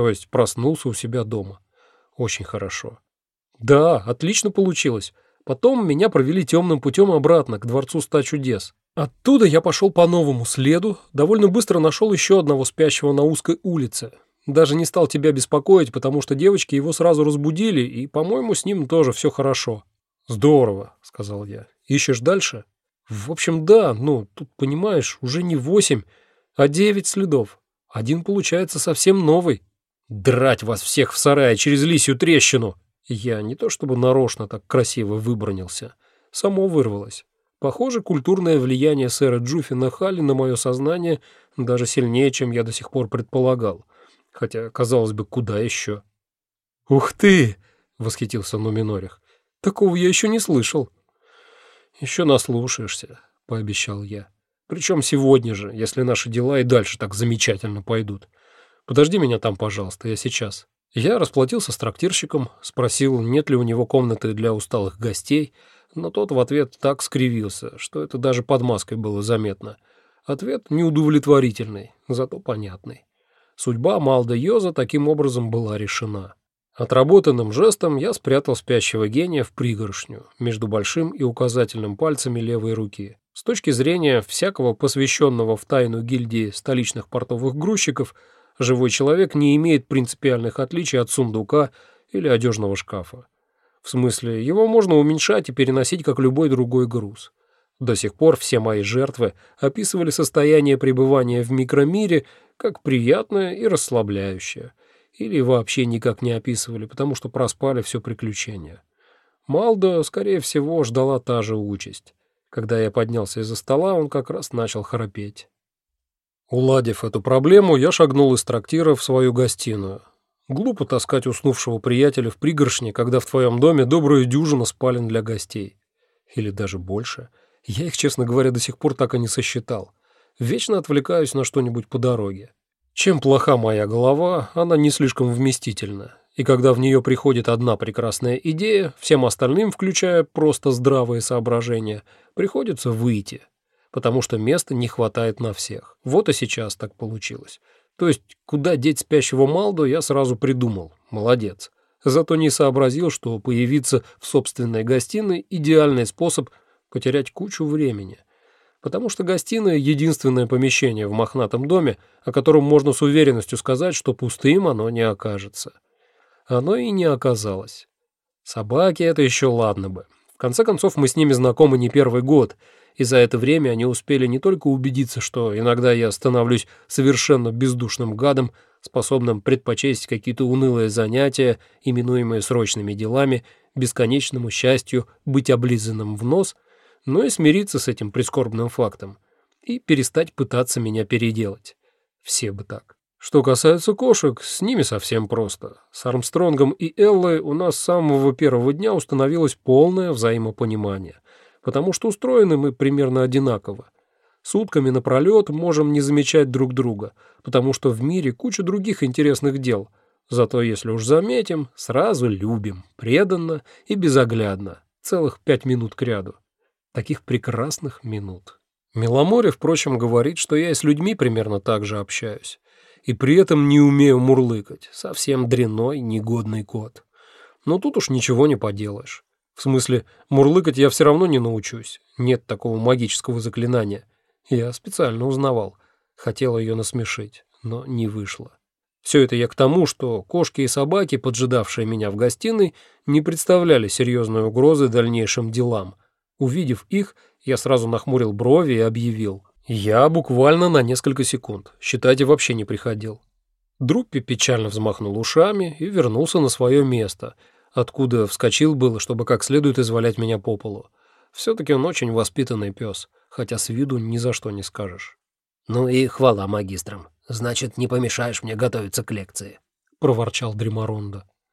То есть проснулся у себя дома. Очень хорошо. Да, отлично получилось. Потом меня провели темным путем обратно, к дворцу ста чудес. Оттуда я пошел по новому следу, довольно быстро нашел еще одного спящего на узкой улице. Даже не стал тебя беспокоить, потому что девочки его сразу разбудили, и, по-моему, с ним тоже все хорошо. «Здорово», — сказал я. «Ищешь дальше?» «В общем, да, ну, тут, понимаешь, уже не восемь, а девять следов. Один, получается, совсем новый. Драть вас всех в сарае через лисью трещину!» Я не то чтобы нарочно так красиво выбронился. Само вырвалось. Похоже, культурное влияние сэра Джуффина Халли на мое сознание даже сильнее, чем я до сих пор предполагал. Хотя, казалось бы, куда еще? «Ух ты!» — восхитился Нуминорих. «Такого я еще не слышал». «Еще наслушаешься», — пообещал я. «Причем сегодня же, если наши дела и дальше так замечательно пойдут. Подожди меня там, пожалуйста, я сейчас». Я расплатился с трактирщиком, спросил, нет ли у него комнаты для усталых гостей, но тот в ответ так скривился, что это даже под маской было заметно. Ответ неудовлетворительный, зато понятный. Судьба Малда Йоза таким образом была решена. Отработанным жестом я спрятал спящего гения в пригоршню между большим и указательным пальцами левой руки. С точки зрения всякого посвященного в тайну гильдии столичных портовых грузчиков – Живой человек не имеет принципиальных отличий от сундука или одежного шкафа. В смысле, его можно уменьшать и переносить как любой другой груз. До сих пор все мои жертвы описывали состояние пребывания в микромире как приятное и расслабляющее, или вообще никак не описывали, потому что проспали все приключение. Малдо, скорее всего, ждала та же участь. Когда я поднялся из-за стола, он как раз начал храпеть. Уладив эту проблему, я шагнул из трактира в свою гостиную. Глупо таскать уснувшего приятеля в пригоршне, когда в твоем доме добрая дюжина спален для гостей. Или даже больше. Я их, честно говоря, до сих пор так и не сосчитал. Вечно отвлекаюсь на что-нибудь по дороге. Чем плоха моя голова, она не слишком вместительна. И когда в нее приходит одна прекрасная идея, всем остальным, включая просто здравые соображения, приходится выйти потому что места не хватает на всех. Вот и сейчас так получилось. То есть, куда деть спящего Малду, я сразу придумал. Молодец. Зато не сообразил, что появиться в собственной гостиной – идеальный способ потерять кучу времени. Потому что гостиная – единственное помещение в мохнатом доме, о котором можно с уверенностью сказать, что пустым оно не окажется. Оно и не оказалось. Собаки – это еще ладно бы. В конце концов, мы с ними знакомы не первый год – и за это время они успели не только убедиться, что иногда я становлюсь совершенно бездушным гадом, способным предпочесть какие-то унылые занятия, именуемые срочными делами, бесконечному счастью быть облизанным в нос, но и смириться с этим прискорбным фактом и перестать пытаться меня переделать. Все бы так. Что касается кошек, с ними совсем просто. С Армстронгом и Эллой у нас с самого первого дня установилось полное взаимопонимание – потому что устроены мы примерно одинаково. Сутками напролет можем не замечать друг друга, потому что в мире куча других интересных дел. Зато если уж заметим, сразу любим, преданно и безоглядно, целых пять минут кряду. Таких прекрасных минут. Меломоре, впрочем, говорит, что я и с людьми примерно так же общаюсь. И при этом не умею мурлыкать, совсем дряной, негодный кот. Но тут уж ничего не поделаешь. В смысле, мурлыкать я все равно не научусь. Нет такого магического заклинания. Я специально узнавал. Хотел ее насмешить, но не вышло. Все это я к тому, что кошки и собаки, поджидавшие меня в гостиной, не представляли серьезной угрозы дальнейшим делам. Увидев их, я сразу нахмурил брови и объявил. Я буквально на несколько секунд, считайте, вообще не приходил. Друппи печально взмахнул ушами и вернулся на свое место — откуда вскочил было, чтобы как следует извалять меня по полу. Все-таки он очень воспитанный пес, хотя с виду ни за что не скажешь. «Ну и хвала магистрам. Значит, не помешаешь мне готовиться к лекции», — проворчал Дримаронда.